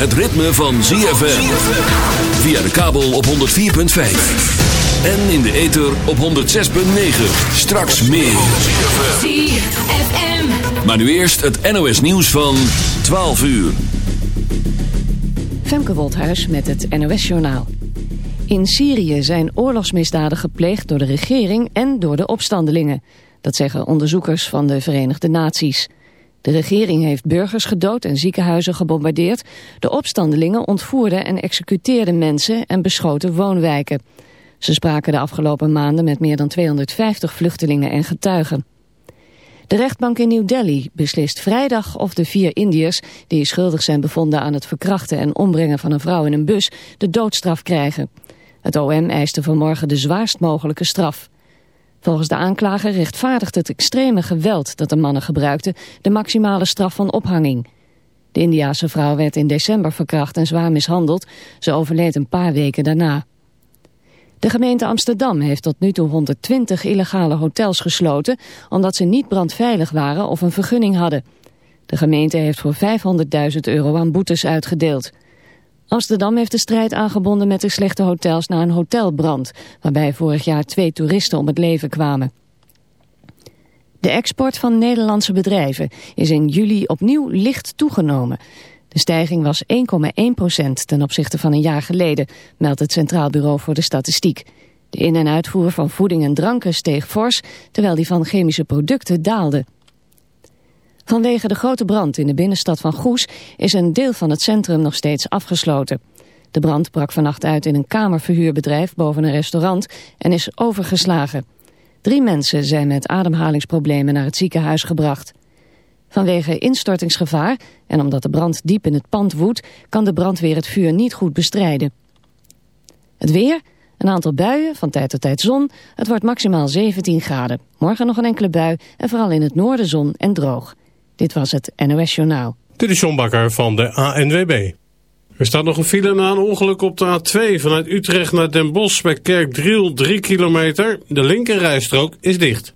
het ritme van ZFM. Via de kabel op 104.5. En in de ether op 106.9. Straks meer. ZFM. Maar nu eerst het NOS nieuws van 12 uur. Femke Wolthuis met het NOS Journaal. In Syrië zijn oorlogsmisdaden gepleegd door de regering en door de opstandelingen. Dat zeggen onderzoekers van de Verenigde Naties. De regering heeft burgers gedood en ziekenhuizen gebombardeerd. De opstandelingen ontvoerden en executeerden mensen en beschoten woonwijken. Ze spraken de afgelopen maanden met meer dan 250 vluchtelingen en getuigen. De rechtbank in New Delhi beslist vrijdag of de vier Indiërs... die schuldig zijn bevonden aan het verkrachten en ombrengen van een vrouw in een bus... de doodstraf krijgen. Het OM eiste vanmorgen de zwaarst mogelijke straf. Volgens de aanklager rechtvaardigt het extreme geweld dat de mannen gebruikten... de maximale straf van ophanging. De Indiase vrouw werd in december verkracht en zwaar mishandeld. Ze overleed een paar weken daarna. De gemeente Amsterdam heeft tot nu toe 120 illegale hotels gesloten... omdat ze niet brandveilig waren of een vergunning hadden. De gemeente heeft voor 500.000 euro aan boetes uitgedeeld. Amsterdam heeft de strijd aangebonden met de slechte hotels na een hotelbrand... waarbij vorig jaar twee toeristen om het leven kwamen. De export van Nederlandse bedrijven is in juli opnieuw licht toegenomen. De stijging was 1,1 procent ten opzichte van een jaar geleden, meldt het Centraal Bureau voor de Statistiek. De in- en uitvoer van voeding en dranken steeg fors, terwijl die van chemische producten daalde. Vanwege de grote brand in de binnenstad van Goes is een deel van het centrum nog steeds afgesloten. De brand brak vannacht uit in een kamerverhuurbedrijf boven een restaurant en is overgeslagen. Drie mensen zijn met ademhalingsproblemen naar het ziekenhuis gebracht. Vanwege instortingsgevaar en omdat de brand diep in het pand woedt... kan de brandweer het vuur niet goed bestrijden. Het weer, een aantal buien, van tijd tot tijd zon. Het wordt maximaal 17 graden. Morgen nog een enkele bui en vooral in het noorden zon en droog. Dit was het NOS Journaal. Dit is John Bakker van de ANWB. Er staat nog een file na een ongeluk op de A2 vanuit Utrecht naar Den Bosch bij Kerkdriel 3 kilometer. De linkerrijstrook is dicht.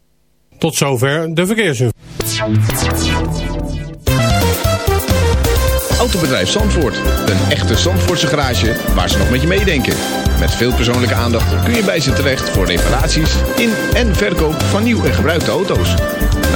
Tot zover de verkeersinformatie. Autobedrijf Zandvoort. Een echte Zandvoortse garage waar ze nog met je meedenken. Met veel persoonlijke aandacht kun je bij ze terecht voor reparaties in en verkoop van nieuw en gebruikte auto's.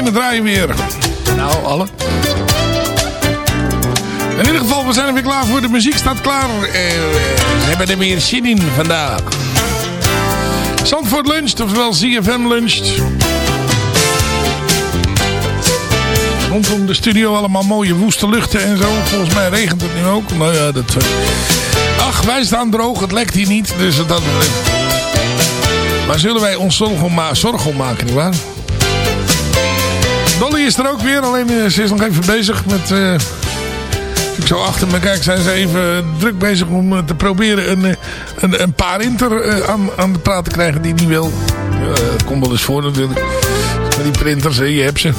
Systemen draaien weer. Nou, alle. In ieder geval, we zijn er weer klaar voor. De muziek staat klaar. Eh, we hebben er weer zin in vandaag. Zandvoort luncht, oftewel ZFM luncht. Rondom de studio allemaal mooie woeste luchten en zo. Volgens mij regent het nu ook. Nou ja, dat... eh, Ach, wij staan droog. Het lekt hier niet. Dus dat... Maar zullen wij ons zorgen om, ma zorgen om maken, nietwaar? Dolly is er ook weer, alleen eh, ze is nog even bezig met... als ik zo achter me kijk, zijn ze even druk bezig om eh, te proberen een, een, een paar inter aan, aan de praat te krijgen die niet wil. Dat komt wel eens voor natuurlijk. Met die printers, hè, je hebt ze.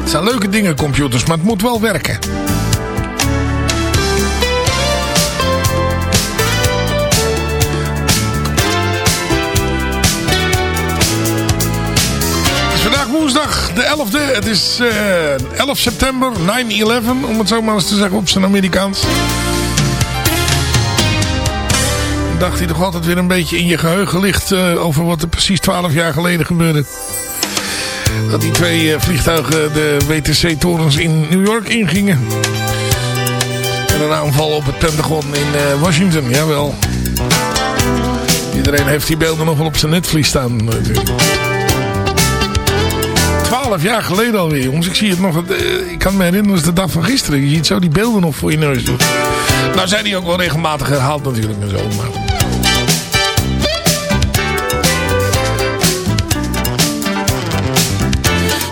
Het zijn leuke dingen, computers, maar het moet wel werken. De 11e. Het is eh 11 september, 9-11, om het zo maar eens te zeggen op zijn Amerikaans. Dacht hij toch altijd weer een beetje in je geheugen ligt eh, over wat er precies 12 jaar geleden gebeurde. Dat die twee eh, vliegtuigen de WTC-torens in New York ingingen. En een aanval op het Pentagon in Washington, jawel. Iedereen heeft die beelden nog wel op zijn netvlies staan natuurlijk. 12 jaar geleden alweer, jongens. Ik zie het nog. eh, Ik kan me herinneren, dat is de dag van gisteren. Je ziet zo die beelden nog voor je neus. Nou zijn die ook wel regelmatig herhaald natuurlijk en zo. Maar...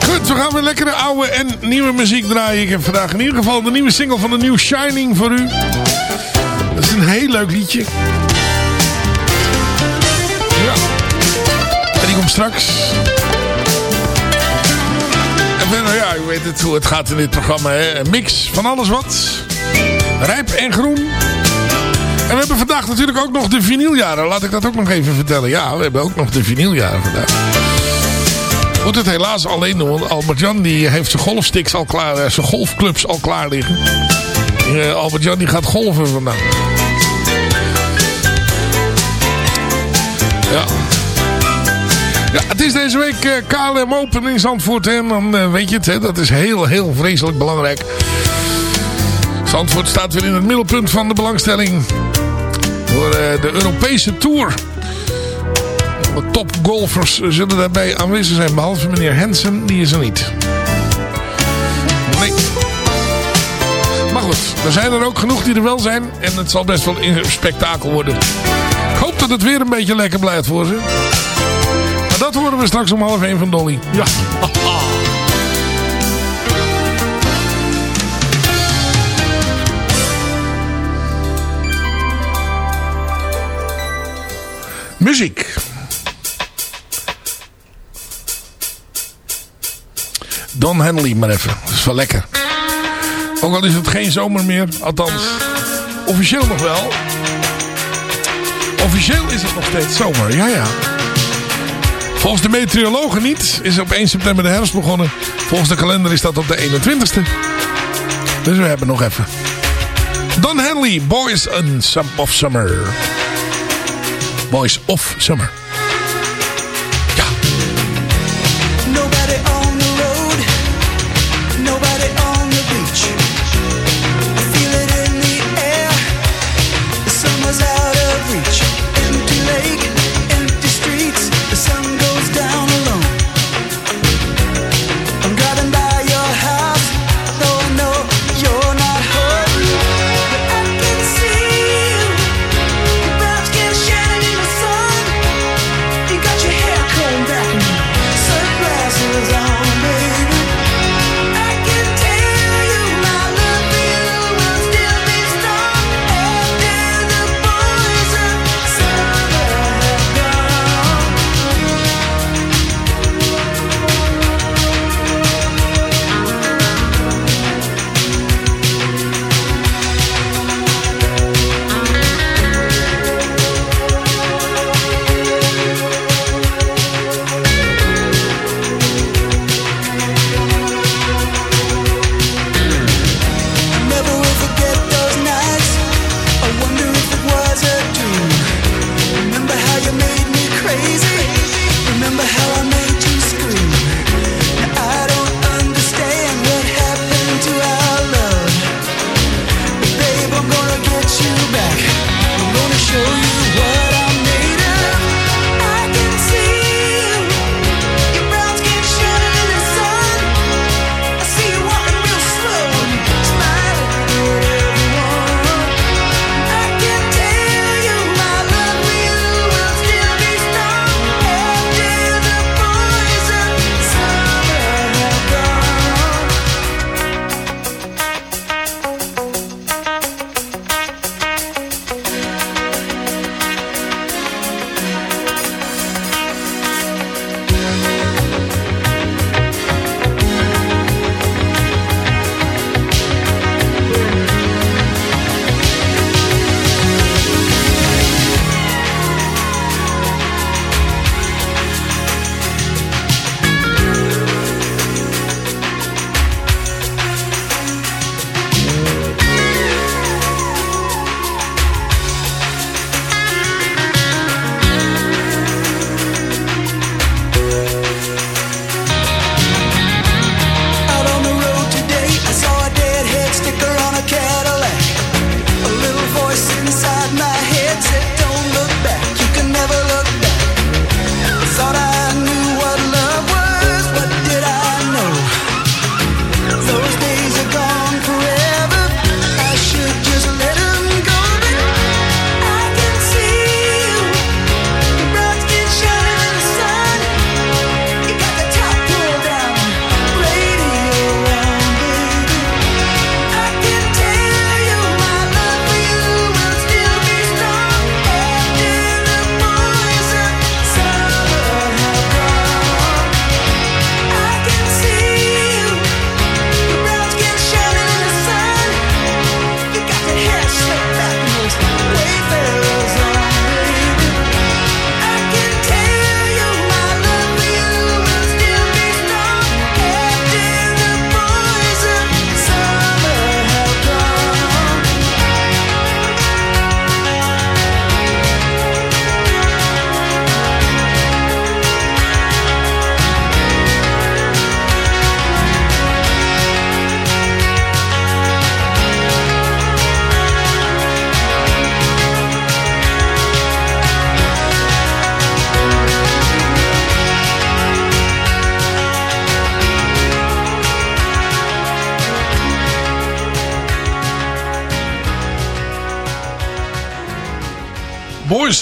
Goed, we gaan weer lekkere oude en nieuwe muziek draaien. Ik heb vandaag in ieder geval de nieuwe single van de nieuwe Shining voor u. Dat is een heel leuk liedje. Ja. En die komt straks. Verder, ja, u weet het hoe het gaat in dit programma. Hè? Een mix van alles wat. Rijp en groen. En we hebben vandaag natuurlijk ook nog de vinyljaren. Laat ik dat ook nog even vertellen. Ja, we hebben ook nog de vinyljaren vandaag. Moet het helaas alleen doen, want Albert-Jan heeft zijn golfsticks al klaar, eh, zijn golfclubs al klaar liggen. Eh, Albert-Jan gaat golven vandaag. Ja. Ja, het is deze week eh, KLM Open in Zandvoort. En dan eh, weet je het, hè, dat is heel, heel vreselijk belangrijk. Zandvoort staat weer in het middelpunt van de belangstelling. Voor eh, de Europese Tour. Alle topgolfers zullen daarbij aanwezig zijn. Behalve meneer Hansen, die is er niet. Nee. Maar goed, er zijn er ook genoeg die er wel zijn. En het zal best wel een spektakel worden. Ik hoop dat het weer een beetje lekker blijft voor ze. Maar dat horen we straks om half één van Dolly. Ja. Muziek. Don Henley maar even. Dat is wel lekker. Ook al is het geen zomer meer. Althans, officieel nog wel. Officieel is het nog steeds zomer. Ja, ja. Volgens de meteorologen niet. Is op 1 september de herfst begonnen. Volgens de kalender is dat op de 21ste. Dus we hebben nog even. Don Henley, Boys of Summer. Boys of Summer.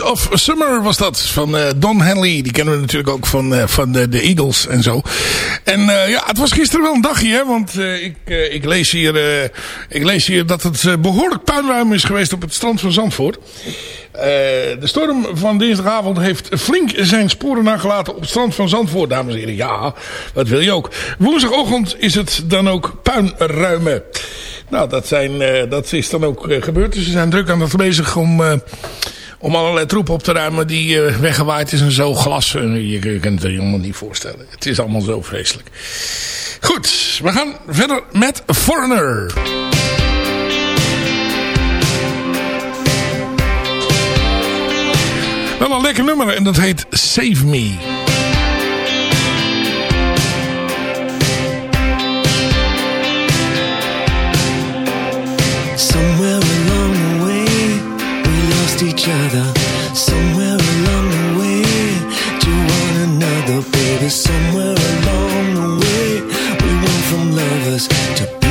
Of Summer was dat. Van uh, Don Henley. Die kennen we natuurlijk ook van, uh, van de, de, Eagles en zo. En uh, ja, het was gisteren wel een dagje. Hè, want ik, ik, lees hier, ik lees hier dat het behoorlijk puinruim is geweest op het strand van Zandvoort. de storm van dinsdagavond heeft flink zijn sporen nagelaten op het strand van Zandvoort. Dames en heren, ja, wat wil je ook. Woensdagochtend is het dan ook puinruimen. Nou, dat, zijn, dat is dan ook gebeurd. Dus we zijn druk aan het bezig om om allerlei troep op te ruimen die uh, weggewaaid is en zo. Glas, je, je kunt het je helemaal niet voorstellen. Het is allemaal zo vreselijk. Goed, we gaan verder met Foreigner. Wel een lekker nummer en dat heet Save Me. Each other somewhere along the way to one another, baby. Somewhere along the way, we went from lovers to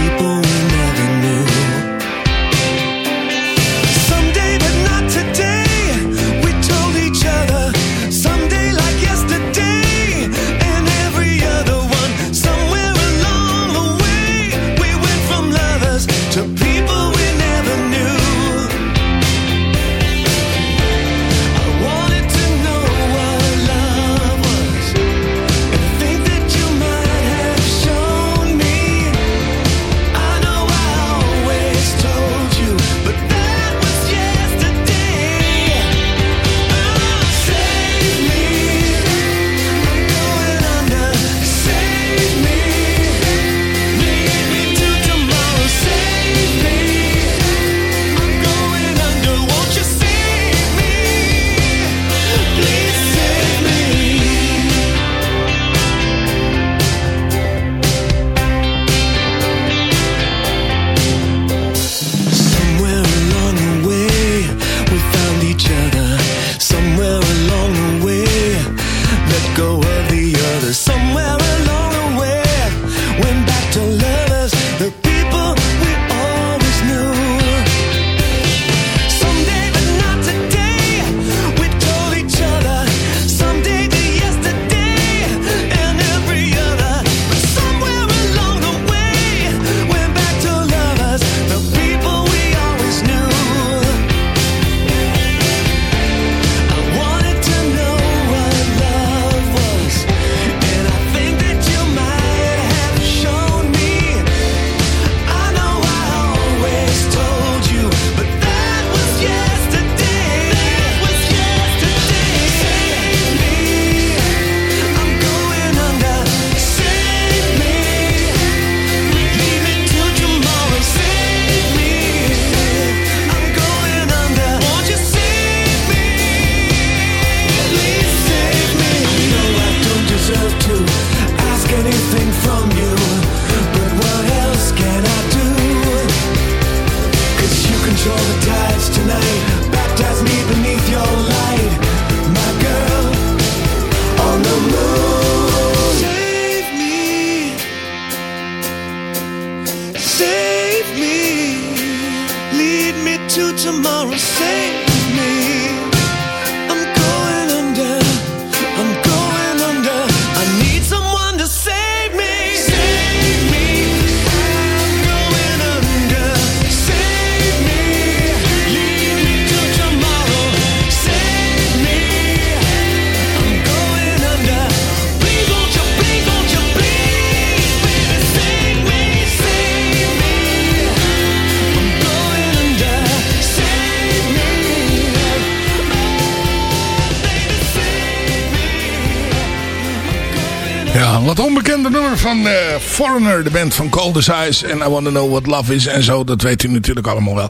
Foreigner, de band van Cold Eyes en I Wanna Know What Love Is en zo. Dat weet u natuurlijk allemaal wel.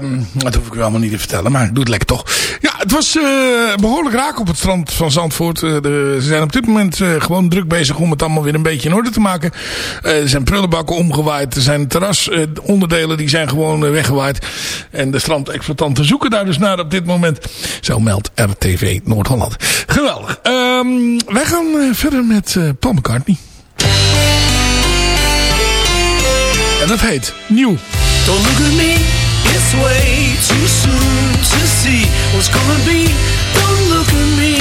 Um, dat hoef ik u allemaal niet te vertellen, maar doe het lekker toch. Ja, het was uh, behoorlijk raak op het strand van Zandvoort. De, ze zijn op dit moment uh, gewoon druk bezig om het allemaal weer een beetje in orde te maken. er zijn prullenbakken omgewaaid. Er zijn terrasonderdelen die zijn gewoon weggewaaid. En de strandexploitanten zoeken daar dus naar op dit moment. Zo meldt RTV Noord-Holland. Geweldig. Um, wij gaan verder met Paul McCartney. En heet Nieuw. Don't look at me, it's way too soon to see what's gonna be. Don't look at me.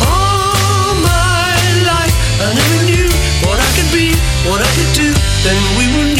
All my life I never knew what I could be, what I could do. Then we were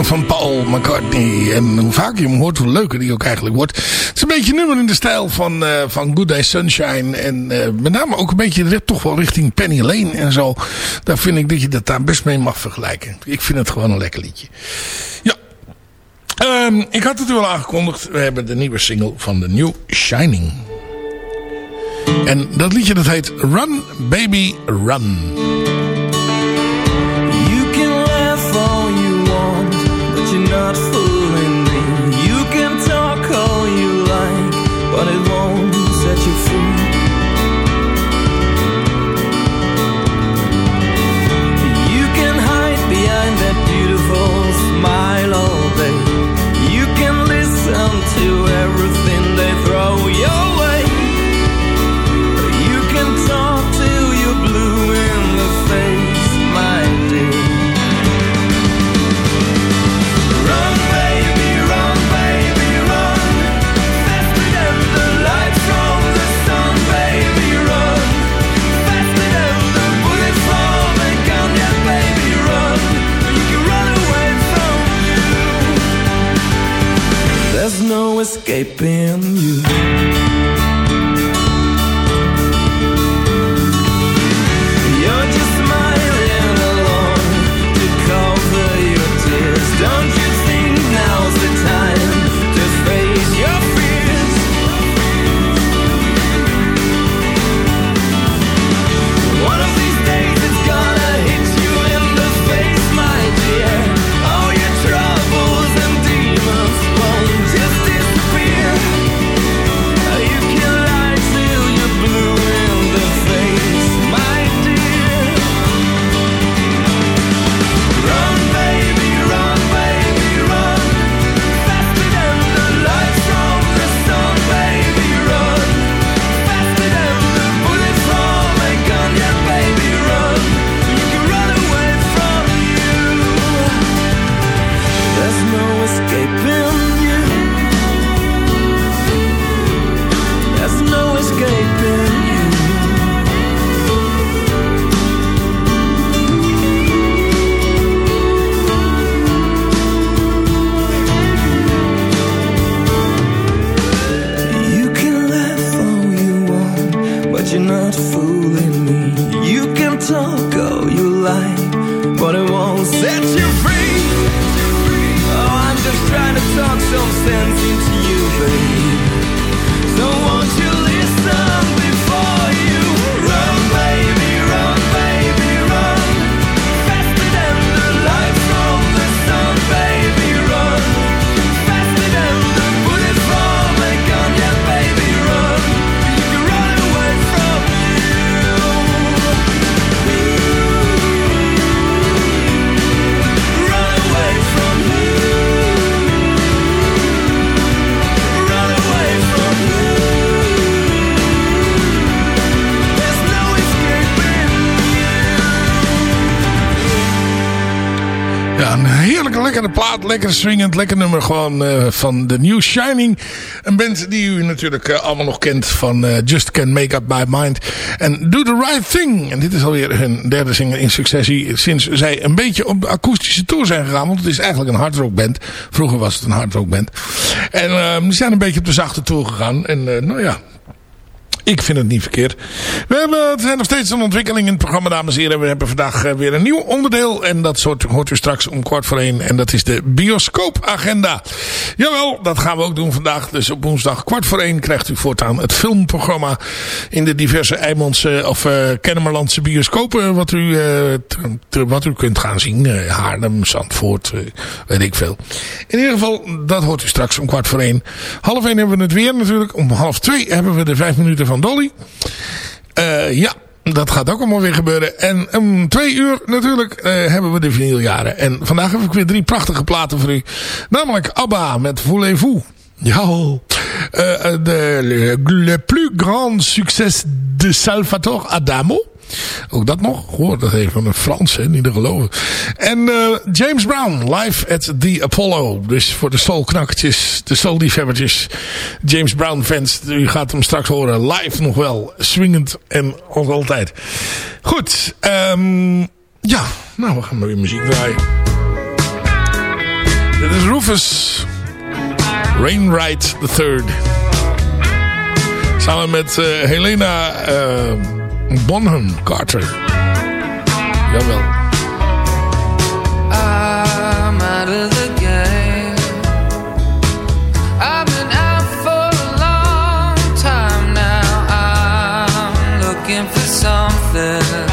van Paul McCartney. En hoe vaker je hem hoort, hoe leuker die ook eigenlijk wordt. Het is een beetje nummer in de stijl van, eh, van Good Day Sunshine. En eh, met name ook een beetje toch wel richting Penny Lane en zo. Daar vind ik dat je dat daar best mee mag vergelijken. Ik vind het gewoon een lekker liedje. Ja. Ehm, ik had het u al aangekondigd. We hebben de nieuwe single van The New Shining. En dat liedje dat heet Run Baby Run. no escaping you. Lekkere plaat, lekker swingend, lekker nummer gewoon uh, van The New Shining. Een band die u natuurlijk uh, allemaal nog kent van uh, Just Can't Make Up My Mind. En Do The Right Thing. En dit is alweer hun derde zinger in successie sinds zij een beetje op de akoestische tour zijn gegaan. Want het is eigenlijk een hardrockband. Vroeger was het een hardrockband. En ehm, die zijn een beetje op de zachte tour gegaan. En nou ja, ik vind het niet verkeerd. We hebben, het zijn nog steeds een ontwikkeling in het programma, dames en heren. We hebben vandaag eh, weer een nieuw onderdeel. En dat soort hoort u straks om kwart voor één. En dat is de bioscoopagenda. Jawel, dat gaan we ook doen vandaag. Dus op woensdag kwart voor één krijgt u voortaan het filmprogramma. In de diverse Eimondse of uh, Kennemerlandse bioscopen. Wat u, uh, wat u kunt gaan zien. Haarlem, Zandvoort, weet ik veel. In ieder geval, dat hoort u straks om kwart voor één. Half één hebben we het weer natuurlijk. Om half twee hebben we de vijf minuten van Uh, ja, dat gaat ook allemaal weer gebeuren. En om twee uur natuurlijk uh, hebben we de vinyljaren. En vandaag heb ik weer drie prachtige platen voor u. Namelijk ABBA met Voulez-vous. Ja, uh, de, le, le plus grand succes de Salvatore Adamo. Ook dat nog. Hoor, dat even van een Frans, hè, niet te geloven. En uh, James Brown, live at the Apollo. Dus voor de soulknakkertjes, de soulliefhebbertjes, James Brown fans. U gaat hem straks horen live nog wel. Swingend en als altijd. Goed, um, ja, nou we gaan maar weer muziek draaien. Dit is Rufus Rainwright III. Samen met uh, Helena... Uh, Bonham Carter. Jawel. I'm out of the game. I've been out for a long time now. I'm looking for something.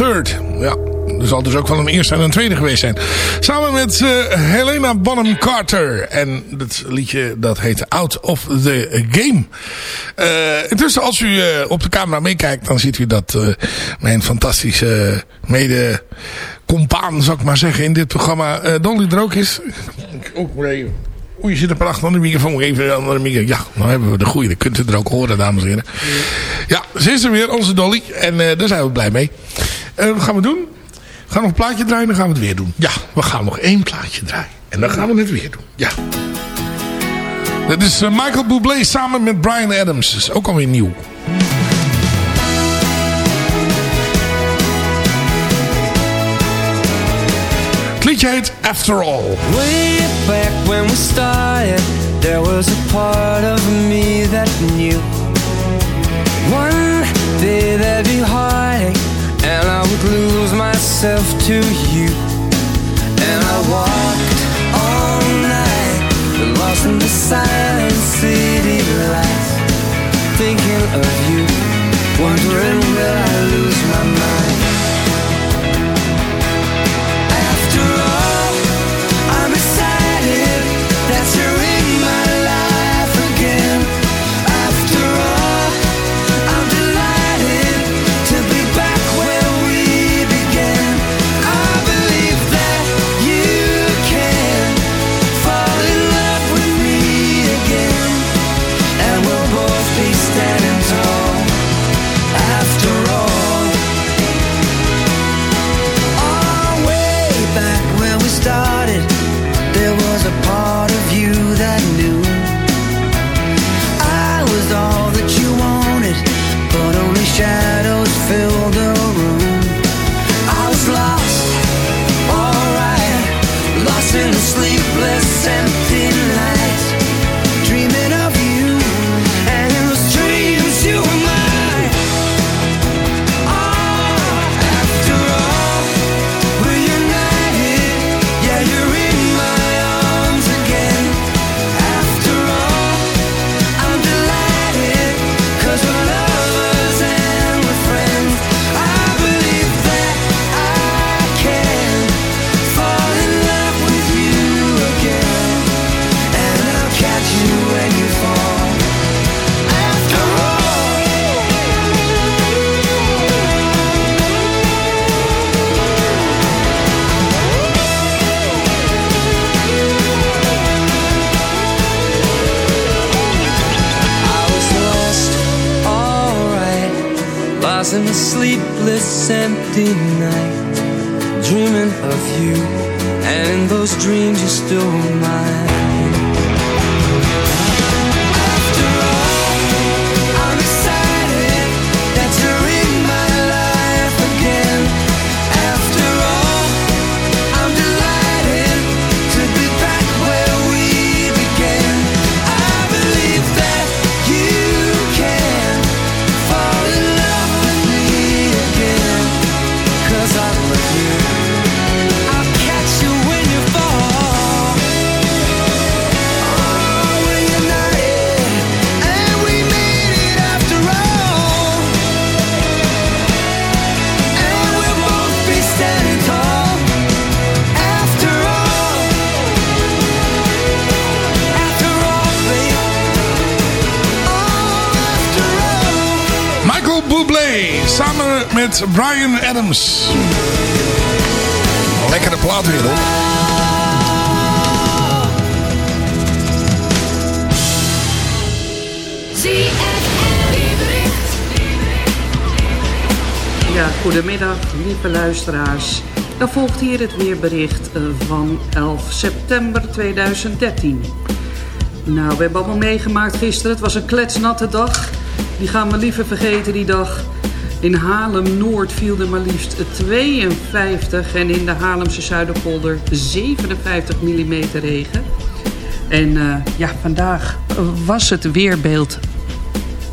III. Ja, er zal dus ook wel een eerste en een tweede geweest zijn. Samen met eh, Helena Bonham Carter. En dat liedje dat heet Out of the Game. Eh, intussen als u eh, op de camera meekijkt, dan ziet u dat mijn fantastische mede compaan, zou ik maar zeggen, in dit programma Dolly er ook is. Ook. Oei, je zit er prachtig aan de microfoon. Even aan de microfoon. Ja, nou hebben we de goede. Dat kunt u er ook horen, dames en heren. Ja, ze is er weer, onze Dolly. En daar zijn we blij mee. En wat gaan we doen? We gaan nog een plaatje draaien, dan gaan we het weer doen. Ja, we gaan nog één plaatje draaien. En dan gaan we het weer doen. Ja. Dat is eh, Michael Bublé samen met Brian Adams. Dat is ook alweer nieuw. Het liedje heet After All. Way back when we started, there was a part of me that knew one day there'd be heartache, and I would lose myself to you. And I walked all night, lost in the silent city lights, thinking of you, wondering will I lose my mind. Brian Adams. Lekkere plaat weer hoor. Ja, goedemiddag, lieve luisteraars. Dan volgt hier het weerbericht eh, van 11 september 2013. Nou, we hebben allemaal meegemaakt gisteren. Het was een kletsnatte dag. Die gaan we liever vergeten, die dag. In Haarlem-Noord viel er maar liefst 52 en in de Haarlemse Zuiderpolder 57 mm regen. En eh, ja, vandaag was het weerbeeld.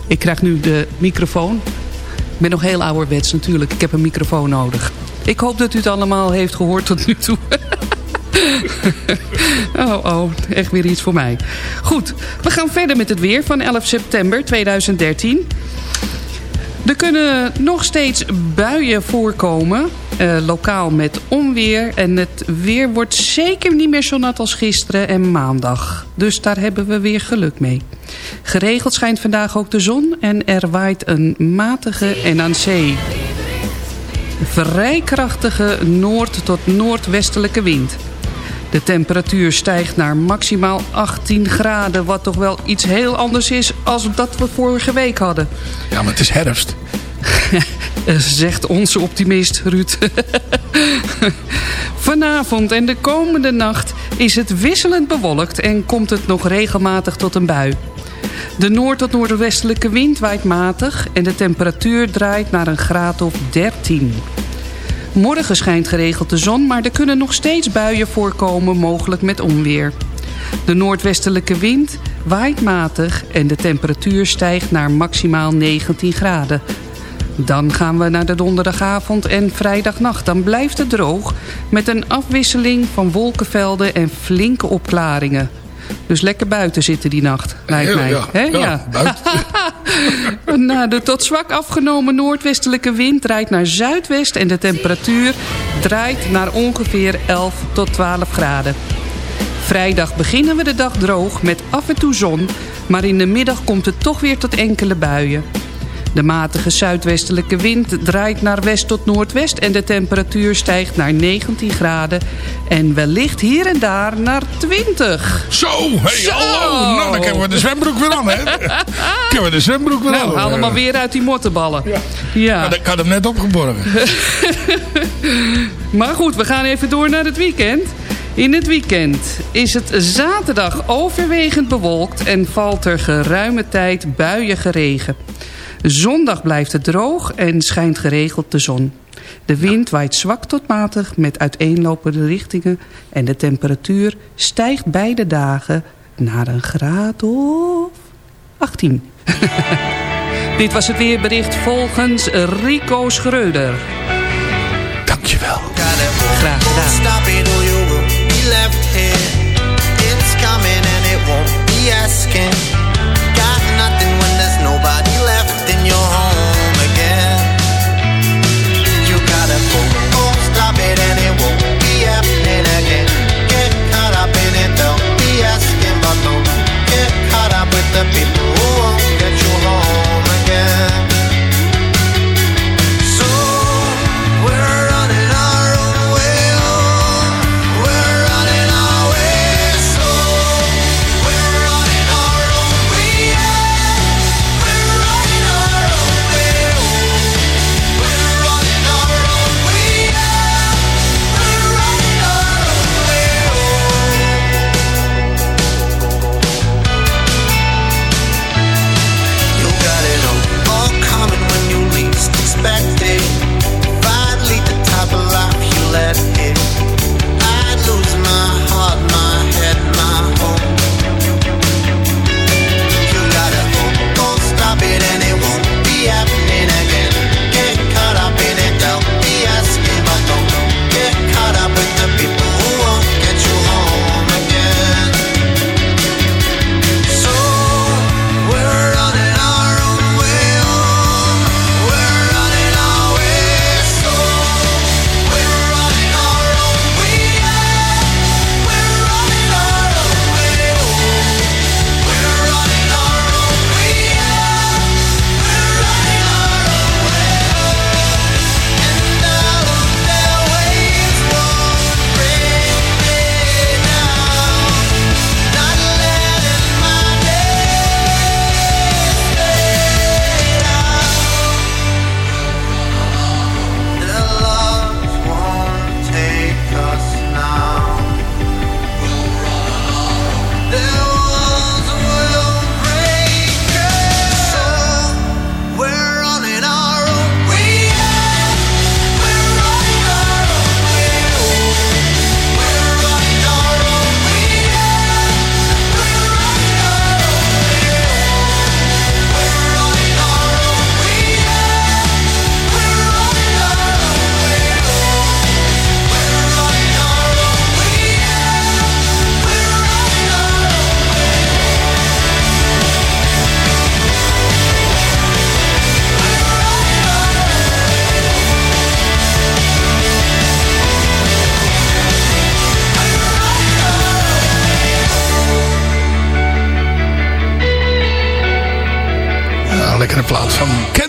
Ik krijg nu de microfoon. Ik ben nog heel ouderwets natuurlijk. Ik heb een microfoon nodig. Ik hoop dat u het allemaal heeft gehoord tot nu toe. oh, oh, echt weer iets voor mij. Goed, we gaan verder met het weer van 11 september 2013. Er kunnen nog steeds buien voorkomen, eh, lokaal met onweer. En het weer wordt zeker niet meer zo nat als gisteren en maandag. Dus daar hebben we weer geluk mee. Geregeld schijnt vandaag ook de zon en er waait een matige en aan zee vrij krachtige noord- tot noordwestelijke wind. De temperatuur stijgt naar maximaal 18 graden... wat toch wel iets heel anders is als dat we vorige week hadden. Ja, maar het is herfst. Zegt onze optimist Ruud. Vanavond en de komende nacht is het wisselend bewolkt... en komt het nog regelmatig tot een bui. De noord- tot noordwestelijke wind waait matig... en de temperatuur draait naar een graad of 13. Morgen schijnt geregeld de zon, maar er kunnen nog steeds buien voorkomen, mogelijk met onweer. De noordwestelijke wind waait matig en de temperatuur stijgt naar maximaal 19 graden. Dan gaan we naar de donderdagavond en vrijdagnacht. Dan blijft het droog met een afwisseling van wolkenvelden en flinke opklaringen. Dus lekker buiten zitten die nacht, lijkt mij. ja. Nou, de tot zwak afgenomen noordwestelijke wind draait naar zuidwest... en de temperatuur draait naar ongeveer 11 tot 12 graden. Vrijdag beginnen we de dag droog met af en toe zon... maar in de middag komt het toch weer tot enkele buien. De matige zuidwestelijke wind draait naar west tot noordwest... en de temperatuur stijgt naar 19 graden... en wellicht hier en daar naar 20. Zo, hey, Zo. hallo. Nou, dan hebben we de zwembroek weer aan, hè? kunnen we de zwembroek weer aan. Nou, haal hem maar weer uit die mottenballen. Ja. Ik had hem net opgeborgen. Maar goed, we gaan even door naar het weekend. In het weekend is het zaterdag overwegend bewolkt en valt er geruime tijd buiige regen. Zondag blijft het droog en schijnt geregeld de zon. De wind waait zwak tot matig met uiteenlopende richtingen... en de temperatuur stijgt beide dagen naar een graad of 18. Dit was het weerbericht volgens Rico Schreuder. Dankjewel. Graag gedaan.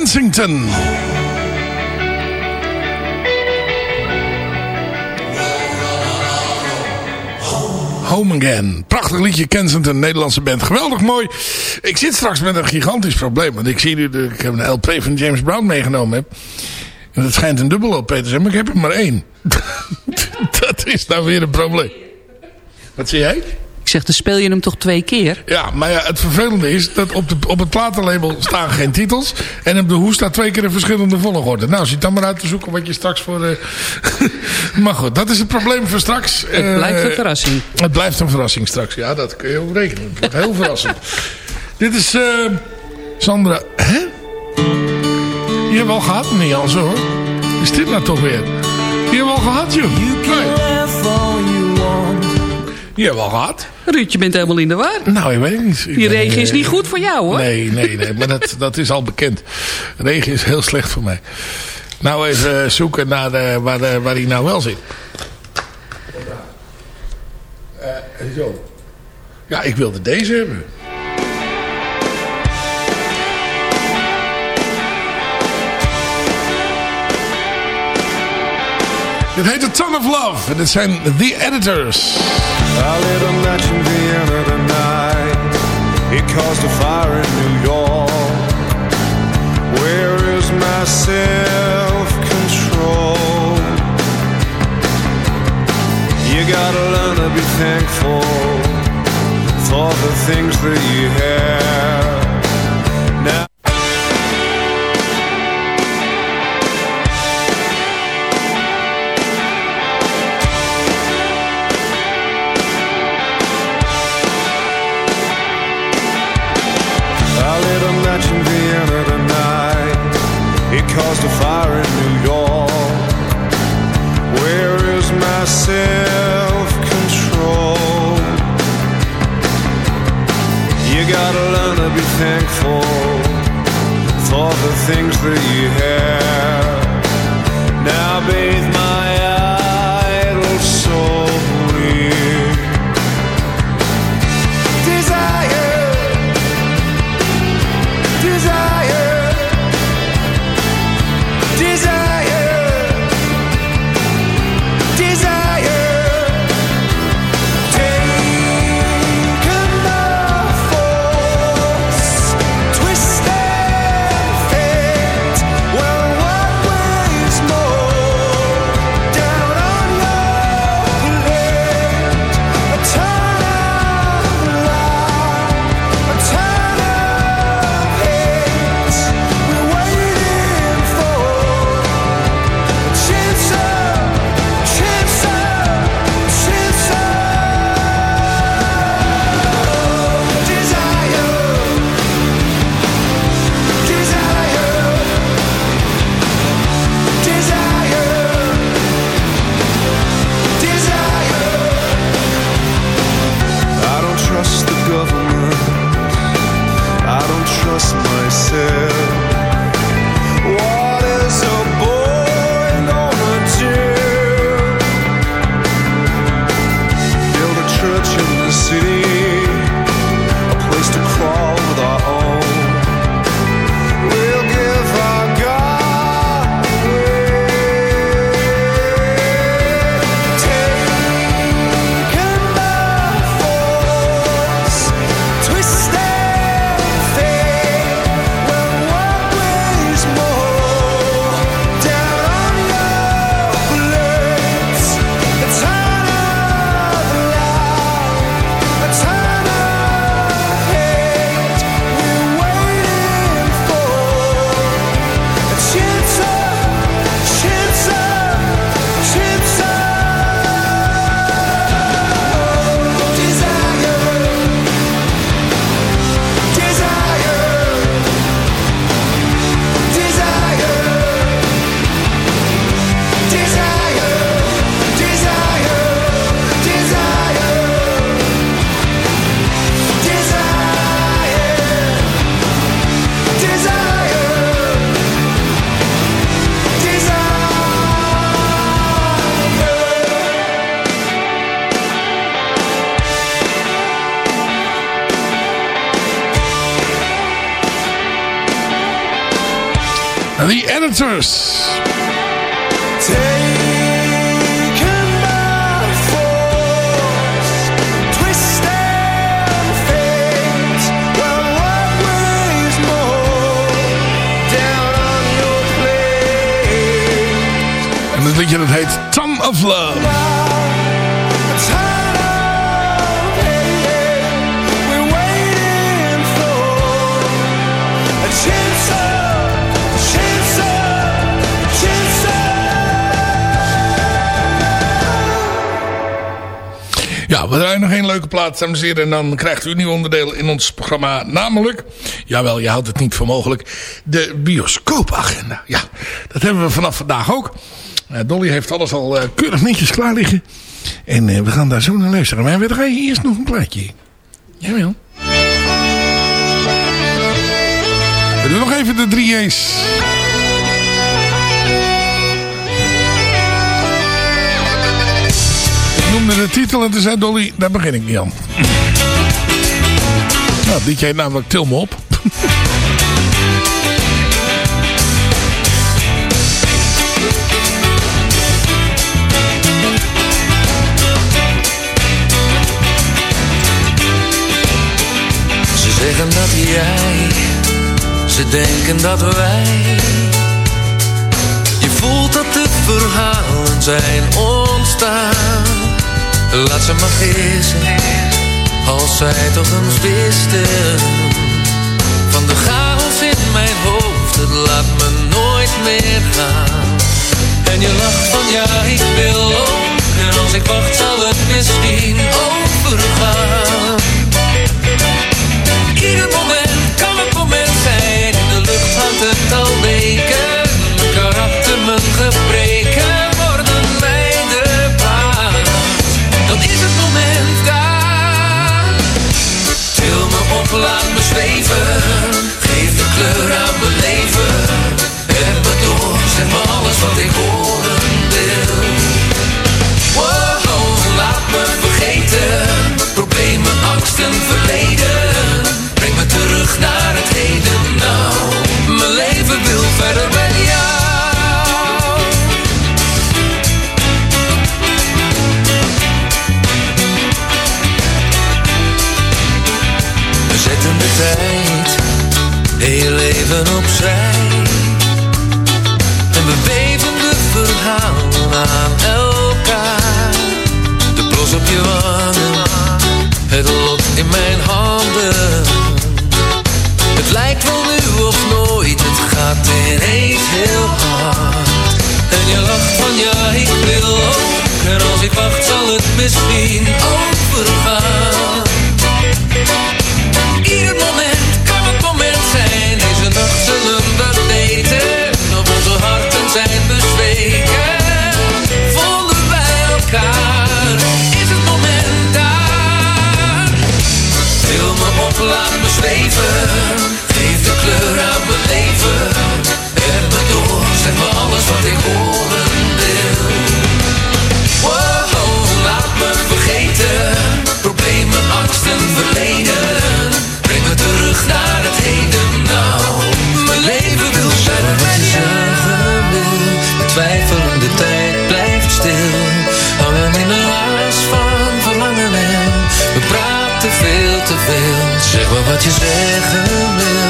Kensington. Home Again. Prachtig liedje, Kensington, Nederlandse band. Geweldig mooi. Ik zit straks met een gigantisch probleem. Want ik zie nu dat ik een LP van James Brown meegenomen heb. En dat schijnt een dubbel LP te zijn, maar ik heb er maar één. dat is nou weer een probleem. Wat zie jij? Ik zeg, dan speel je hem toch twee keer? Ja, maar ja, het vervelende is dat op, de, op het platenlabel staan geen titels. En op de hoes staat twee keer een verschillende volgorde. Nou, zit dan maar uit te zoeken wat je straks voor... Uh... maar goed, dat is het probleem voor straks. Het blijft een Eh, verrassing. Het blijft een verrassing straks. Ja, dat kun je ook rekenen. Het wordt heel verrassend. Dit is eh, Sandra... Hè? Hebben we al gehad, meneer Jansen, hoor. Is dit nou toch weer? Hebben we al gehad, joh. Nee. Die hebben we al gehad. Ruud, je bent helemaal in de war. Nou, ik weet niet. Die regen is niet goed voor jou, hoor. Nee, nee, nee. Maar dat, dat is al bekend. Regen is heel slecht voor mij. Nou even eh, zoeken naar de, waar, de, waar hij nou wel zit. Eh, zo. Ja, ik wilde deze hebben. Dit heet The Ton of Love. En dit zijn The Editors. A match in Vienna tonight. It caused a fire in New York. Where is my self-control? You gotta learn to be thankful for the things that you have. Thankful for the things that you have. Now bathe Dancers. En het liedje dat heet Tom of Love. Nou, we draaien nog een leuke plaat, dames en heren. En dan krijgt u een nieuw onderdeel in ons programma. Namelijk, jawel, je houdt het niet voor mogelijk, de bioscoopagenda. Ja, dat hebben we vanaf vandaag ook. Eh, Dolly heeft alles al eh, keurig netjes klaar liggen. En eh, we gaan daar zo naar luisteren. Maar we draaien eerst nog een plaatje. Jawel. We doen nog even de 3 A's. noemde de titel en toen zei Dolly, daar begin ik niet aan. Nou, dit jij namelijk Tilma op. Ze zeggen dat jij, ze denken dat wij. Je voelt dat de verhalen zijn ontstaan Laat ze maar gissen, als zij toch eens wisten. Van de chaos in mijn hoofd, het laat me nooit meer gaan. En je lacht van ja, ik wil ook. En als ik wacht, zal het misschien overgaan. Zeg wat je zeggen.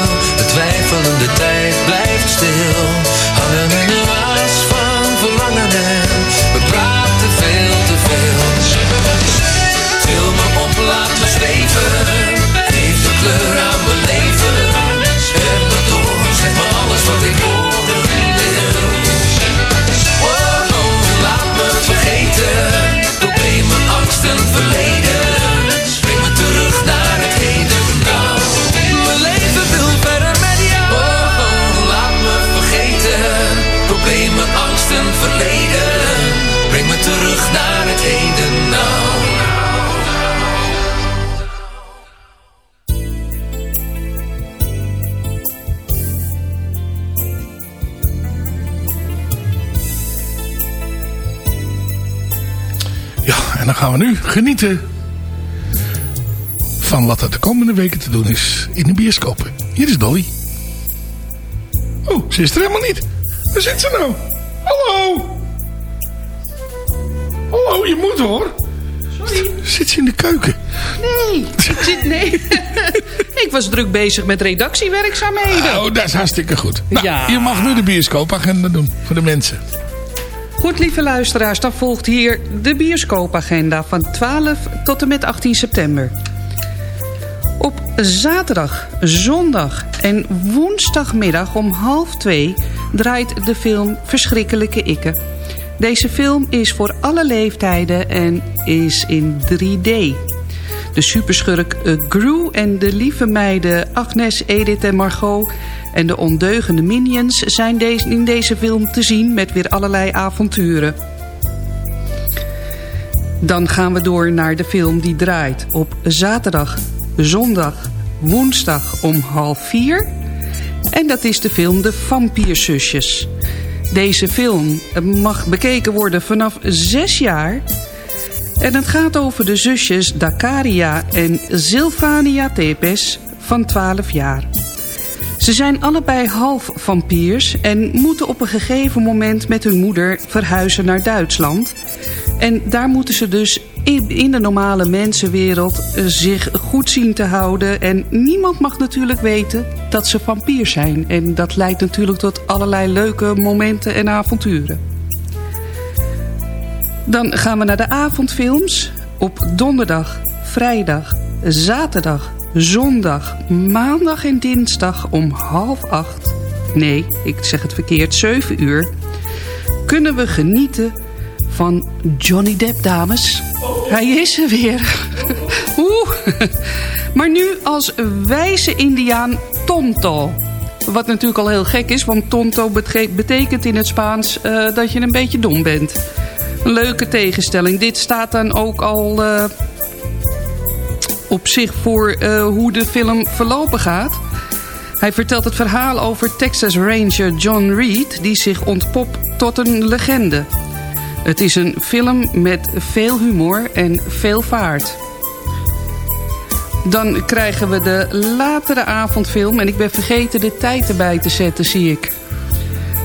genieten van wat er de komende weken te doen is in de bioscopen. Hier is Dolly. Oh, ze is er helemaal niet. Waar zit ze nou? Hallo! Hallo, je moet hoor. Sorry. Zit ze in de keuken? Nee, ik zit, nee. ik was druk bezig met redactiewerkzaamheden. Oh, dat is hartstikke goed. Nou, ja. je mag nu de bioscoopagenda doen voor de mensen. Goed, lieve luisteraars, dan volgt hier de bioscoopagenda van 12 tot en met 18 september. Op zaterdag, zondag en woensdagmiddag om half twee draait de film Verschrikkelijke Ikke. Deze film is voor alle leeftijden en is in 3D. De superschurk eh, Gru en de lieve meiden Agnes, Edith en Margot... en de ondeugende minions zijn in deze film te zien met weer allerlei avonturen. Dan gaan we door naar de film die draait op zaterdag, zondag, woensdag om half vier. En dat is de film De Vampierzusjes. Deze film mag bekeken worden vanaf zes jaar... En het gaat over de zusjes Dakaria en Sylvania Tepes van 12 jaar. Ze zijn allebei half vampiers en moeten op een gegeven moment met hun moeder verhuizen naar Duitsland. En daar moeten ze dus in de normale mensenwereld eh, zich goed zien te houden. En niemand mag natuurlijk weten dat ze vampiers zijn. En dat leidt natuurlijk tot allerlei leuke momenten en avonturen. Dan gaan we naar de avondfilms. Op donderdag, vrijdag, zaterdag, zondag, maandag en dinsdag om half acht. Nee, ik zeg het verkeerd, 7 uur. Kunnen we genieten van Johnny Depp, dames. Hij is er weer. Oeh. Maar nu als wijze indiaan Tonto. Wat natuurlijk al heel gek is, want Tonto bete- betekent in het Spaans eh, dat je een beetje dom bent. Een leuke tegenstelling. Dit staat dan ook al eh, op zich voor eh, hoe de film verlopen gaat. Hij vertelt het verhaal over Texas Ranger John Reed... die zich ontpopt tot een legende. Het is een film met veel humor en veel vaart. Dan krijgen we de latere avondfilm... en ik ben vergeten de tijd erbij te zetten, zie ik.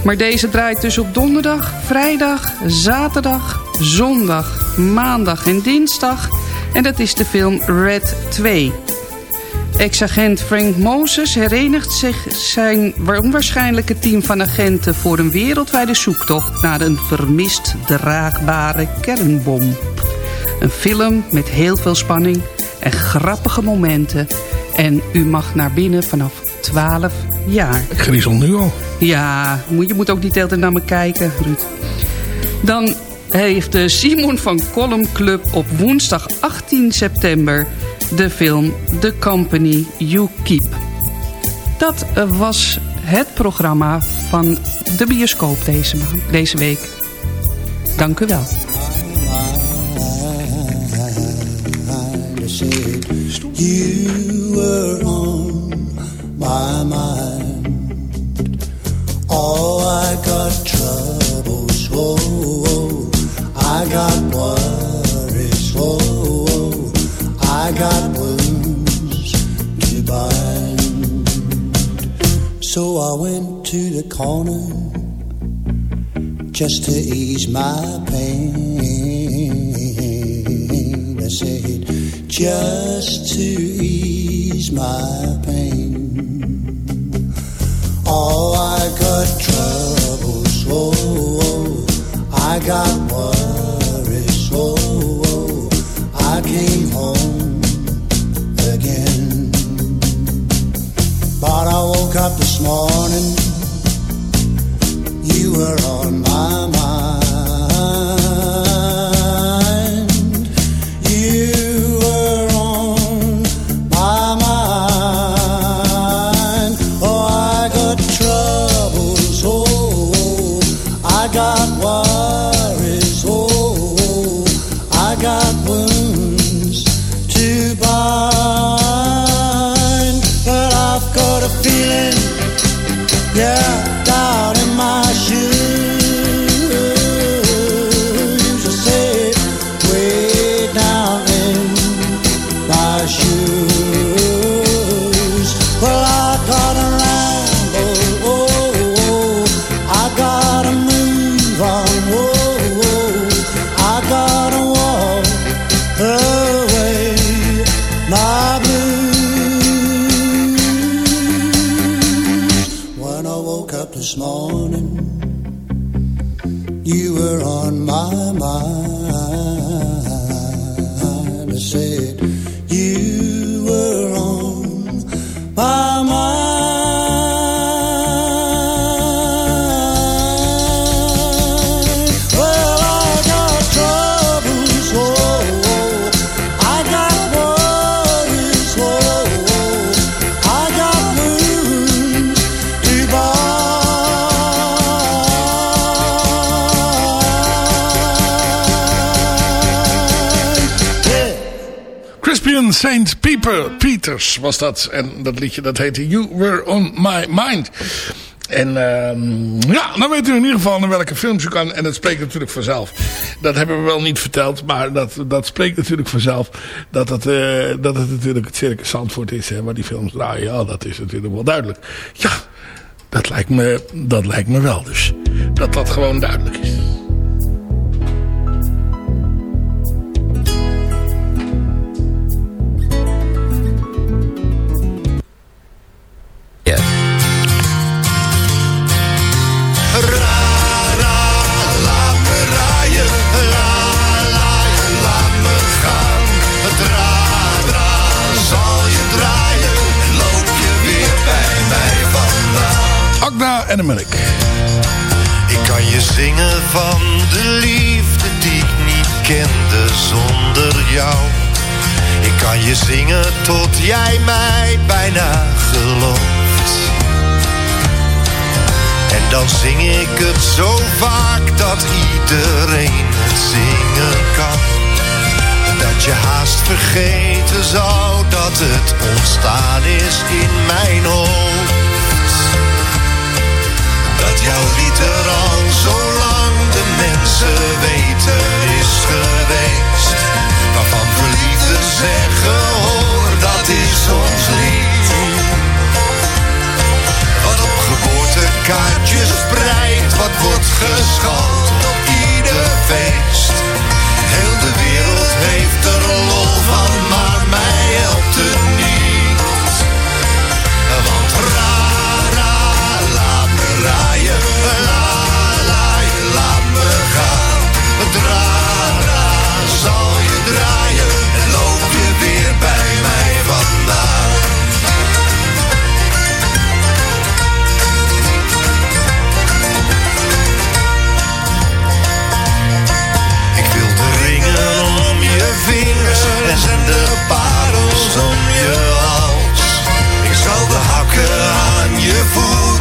Maar deze draait dus op donderdag, vrijdag, zaterdag, zondag, maandag en dinsdag. En dat is de film Red 2. Ex-agent Frank Moses herenigt zich zijn onwaarschijnlijke team van agenten... voor een wereldwijde zoektocht naar een vermist draagbare kernbom. Een film met heel veel spanning en grappige momenten. En u mag naar binnen vanaf 12 jaar. Ik griezel nu al. Ja, je moet ook niet de hele tijd naar me kijken, Ruud. Dan heeft de Simon van Kolm Club op woensdag 18 september... de film The Company You Keep. Dat eh, was het programma van de bioscoop deze, deze week. Dank u wel. Mind. Oh, I got got worries, oh, oh. I got wounds to bind. So I went to the corner just to ease my pain. I said, just to ease my pain. Oh, I got troubles, oh, oh. I got worries, oh, oh. Came home again. But I woke up this morning, you were on my mind. Was dat. En dat liedje dat heette You Were On My Mind. En ehm, ja, dan weet u in ieder geval naar welke films u kan. En dat spreekt natuurlijk vanzelf. Dat hebben we wel niet verteld. Maar dat, dat spreekt natuurlijk vanzelf. Dat het, eh, dat het natuurlijk het Circus Zandvoort is. Hè, waar die films draaien. Ja, dat is natuurlijk wel duidelijk. Ja, dat lijkt me, dat lijkt me wel dus. Dat dat gewoon duidelijk is. Ik kan je zingen van de liefde die ik niet kende zonder jou. Ik kan je zingen tot jij mij bijna gelooft. En dan zing ik het zo vaak dat iedereen het zingen kan. Dat je haast vergeten zou dat het ontstaan is in mijn hoofd. Dat jouw lied er al zo lang de mensen weten is geweest. Waarvan verliefden zeggen hoor, dat is ons lied. Wat op geboortekaartjes spreidt, wat wordt geschald op ieder feest. En de parels om je hals. Ik zal de hakken aan je voeten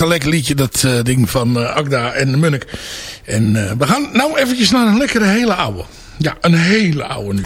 Een lekker liedje, dat eh, ding van eh, Agda en Munnik. En eh, we gaan nou eventjes naar een lekkere hele oude. Ja, een hele oude nu.